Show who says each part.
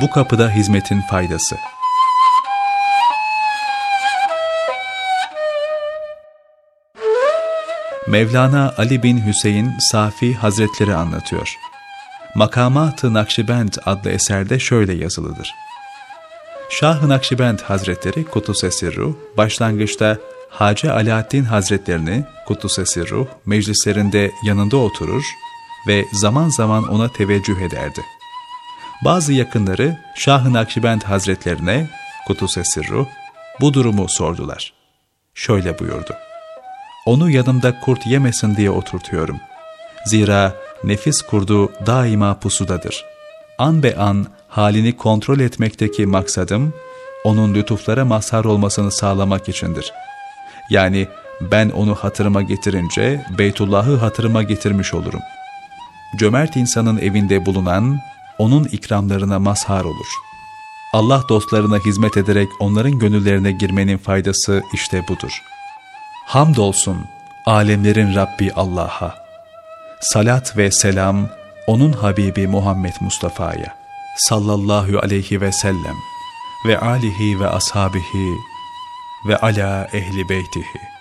Speaker 1: Bu kapıda hizmetin faydası. Mevlana Ali bin Hüseyin Safi Hazretleri anlatıyor. Makamat-ı Nakşibend adlı eserde şöyle yazılıdır. Şah-ı Nakşibend Hazretleri Kutus-ı Sirruh, başlangıçta Hacı Alaaddin Hazretlerini Kutus-ı Sirruh meclislerinde yanında oturur ve zaman zaman ona teveccüh ederdi. Bazı yakınları Şah-ı Nakşibend Hazretlerine Kutus-ı Sirruh bu durumu sordular. Şöyle buyurdu. Onu yanımda kurt yemesin diye oturtuyorum. Zira nefis kurdu daima pusudadır. An be an halini kontrol etmekteki maksadım, onun lütuflara mazhar olmasını sağlamak içindir. Yani ben onu hatırıma getirince Beytullah'ı hatırıma getirmiş olurum. Cömert insanın evinde bulunan, onun ikramlarına mazhar olur. Allah dostlarına hizmet ederek onların gönüllerine girmenin faydası işte budur. Hamdolsun alemlerin Rabbi Allah'a. Salat ve selam onun Habibi Muhammed Mustafa'ya sallallahu aleyhi ve sellem ve alihi ve ashabihi ve ala ehli beytihi.